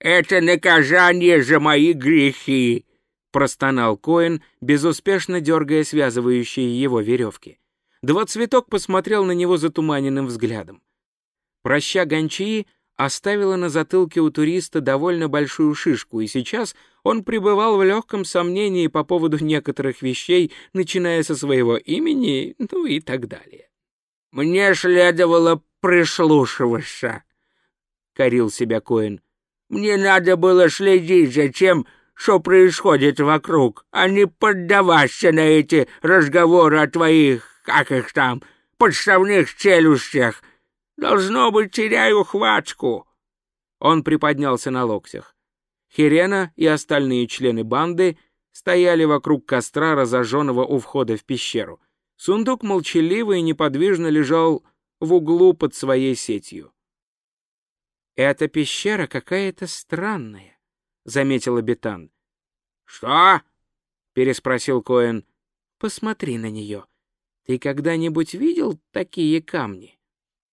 Это наказание за мои грехи!» — простонал Коэн, безуспешно дергая связывающие его веревки. Двоцветок посмотрел на него затуманенным взглядом. Проща Гончии оставила на затылке у туриста довольно большую шишку, и сейчас он пребывал в легком сомнении по поводу некоторых вещей, начиная со своего имени, ну и так далее. «Мне следовало прислушиваться», — корил себя Коэн. «Мне надо было следить за тем, что происходит вокруг, а не поддаваться на эти разговоры о твоих, как их там, подставных челюстях. Должно быть, теряю хватку». Он приподнялся на локтях. Хирена и остальные члены банды стояли вокруг костра, разожженного у входа в пещеру. Сундук молчаливо и неподвижно лежал в углу под своей сетью. «Эта пещера какая-то странная», — заметил Бетан. «Что?» — переспросил Коэн. «Посмотри на нее. Ты когда-нибудь видел такие камни?»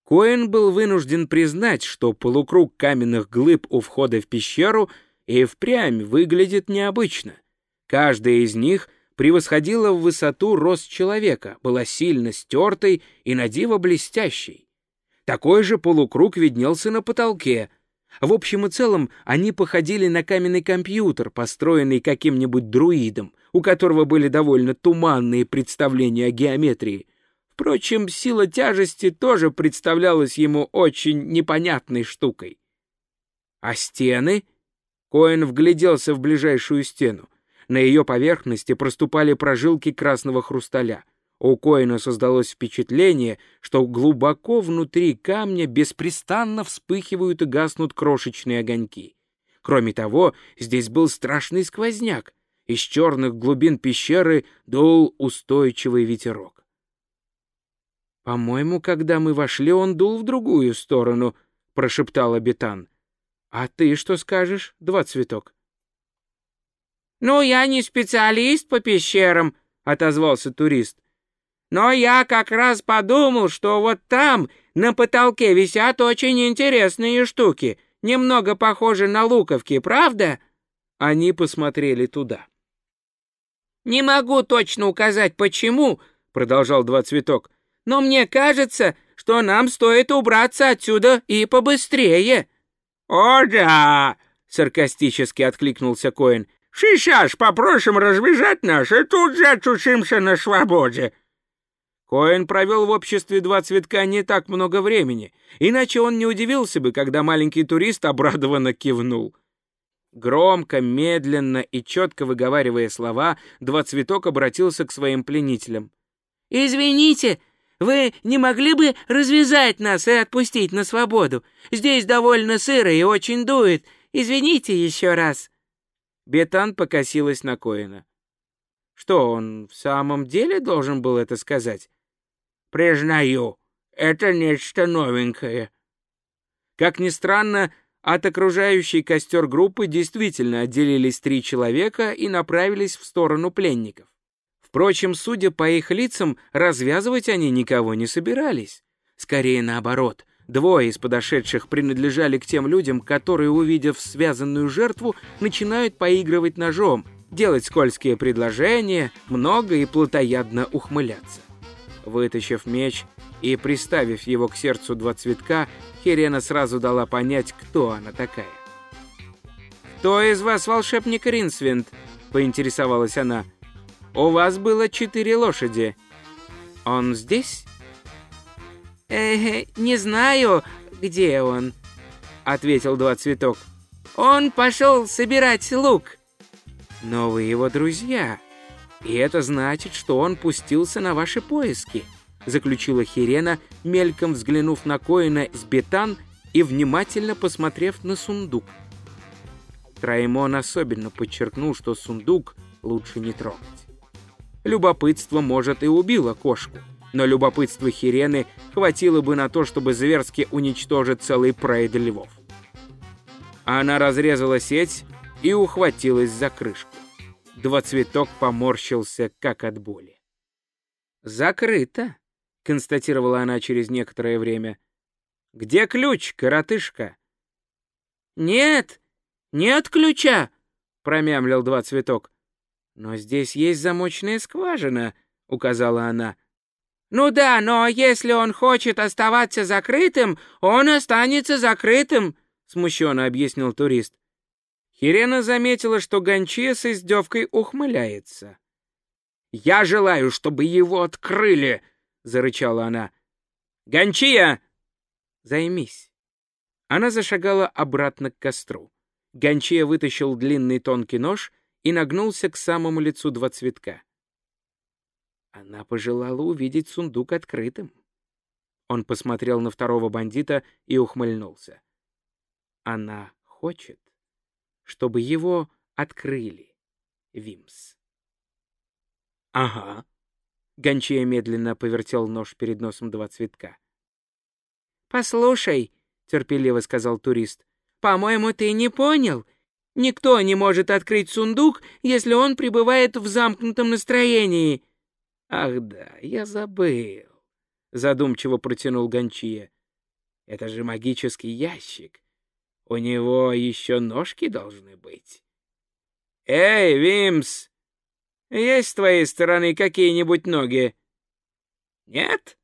Коэн был вынужден признать, что полукруг каменных глыб у входа в пещеру и впрямь выглядит необычно. Каждая из них превосходила в высоту рост человека, была сильно стертой и надиво блестящей. Такой же полукруг виднелся на потолке. В общем и целом они походили на каменный компьютер, построенный каким-нибудь друидом, у которого были довольно туманные представления о геометрии. Впрочем, сила тяжести тоже представлялась ему очень непонятной штукой. А стены? Коэн вгляделся в ближайшую стену. На ее поверхности проступали прожилки красного хрусталя. У Коэна создалось впечатление, что глубоко внутри камня беспрестанно вспыхивают и гаснут крошечные огоньки. Кроме того, здесь был страшный сквозняк. Из черных глубин пещеры дул устойчивый ветерок. «По-моему, когда мы вошли, он дул в другую сторону», — прошептал Абитан. «А ты что скажешь, Два Цветок?» «Ну, я не специалист по пещерам», — отозвался турист. «Но я как раз подумал, что вот там, на потолке, висят очень интересные штуки, немного похожи на луковки, правда?» Они посмотрели туда. «Не могу точно указать, почему», — продолжал Два Цветок, «но мне кажется, что нам стоит убраться отсюда и побыстрее». «О да!» — саркастически откликнулся Коэн. Сейчас попросим развязать нас, и тут же отучимся на свободе. Коэн провел в обществе два цветка не так много времени, иначе он не удивился бы, когда маленький турист обрадованно кивнул. Громко, медленно и четко выговаривая слова, два цветок обратился к своим пленителям. «Извините, вы не могли бы развязать нас и отпустить на свободу? Здесь довольно сыро и очень дует. Извините еще раз». Бетан покосилась на Коина. Что, он в самом деле должен был это сказать? Признаю, это нечто новенькое. Как ни странно, от окружающей костер группы действительно отделились три человека и направились в сторону пленников. Впрочем, судя по их лицам, развязывать они никого не собирались. Скорее наоборот — Двое из подошедших принадлежали к тем людям, которые, увидев связанную жертву, начинают поигрывать ножом, делать скользкие предложения, много и плотоядно ухмыляться. Вытащив меч и приставив его к сердцу два цветка, Херена сразу дала понять, кто она такая. «Кто из вас волшебник Ринсвинд?» — поинтересовалась она. «У вас было четыре лошади. Он здесь?» «Э, не знаю, где он», — ответил Два Цветок. «Он пошел собирать лук». «Но вы его друзья, и это значит, что он пустился на ваши поиски», — заключила Хирена, мельком взглянув на Коина с бетан и внимательно посмотрев на сундук. Траймон особенно подчеркнул, что сундук лучше не трогать. Любопытство, может, и убило кошку но любопытство Хирены хватило бы на то, чтобы зверски уничтожить целый прайд львов. Она разрезала сеть и ухватилась за крышку. Двоцветок поморщился, как от боли. «Закрыто», — констатировала она через некоторое время. «Где ключ, коротышка?» «Нет, «Нет ключа!» — промямлил два цветок. «Но здесь есть замочная скважина», — указала она. «Ну да, но если он хочет оставаться закрытым, он останется закрытым», — смущенно объяснил турист. Хирена заметила, что Гончия с издевкой ухмыляется. «Я желаю, чтобы его открыли!» — зарычала она. «Гончия!» «Займись!» Она зашагала обратно к костру. Гончия вытащил длинный тонкий нож и нагнулся к самому лицу два цветка. Она пожелала увидеть сундук открытым. Он посмотрел на второго бандита и ухмыльнулся. Она хочет, чтобы его открыли, Вимс. Ага. Гончия медленно повертел нож перед носом два цветка. «Послушай», — терпеливо сказал турист, — «по-моему, ты не понял. Никто не может открыть сундук, если он пребывает в замкнутом настроении». «Ах да, я забыл», — задумчиво протянул Гончия. «Это же магический ящик. У него еще ножки должны быть». «Эй, Вимс, есть с твоей стороны какие-нибудь ноги?» «Нет?»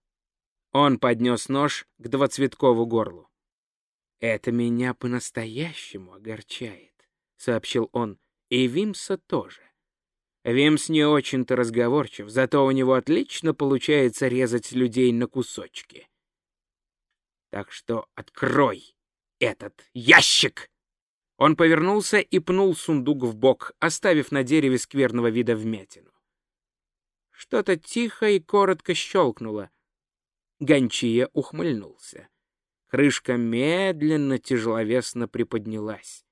Он поднес нож к двоцветкову горлу. «Это меня по-настоящему огорчает», — сообщил он, — «и Вимса тоже. Вимс не очень-то разговорчив, зато у него отлично получается резать людей на кусочки. Так что открой этот ящик!» Он повернулся и пнул сундук в бок, оставив на дереве скверного вида вмятину. Что-то тихо и коротко щелкнуло. Гончия ухмыльнулся. Крышка медленно, тяжеловесно приподнялась.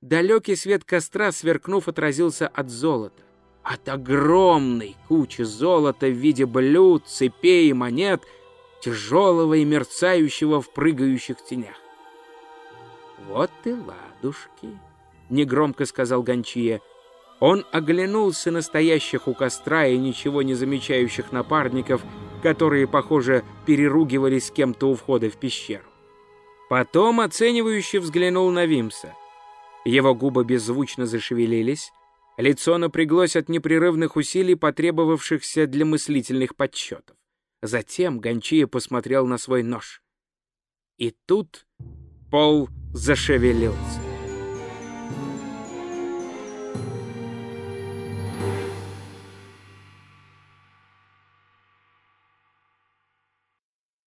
Далекий свет костра, сверкнув, отразился от золота. От огромной кучи золота в виде блюд, цепей и монет, тяжелого и мерцающего в прыгающих тенях. «Вот и ладушки», — негромко сказал Гончия. Он оглянулся на стоящих у костра и ничего не замечающих напарников, которые, похоже, переругивались с кем-то у входа в пещеру. Потом оценивающе взглянул на Вимса. Его губы беззвучно зашевелились, лицо напряглось от непрерывных усилий, потребовавшихся для мыслительных подсчетов. Затем Гончия посмотрел на свой нож. И тут пол зашевелился.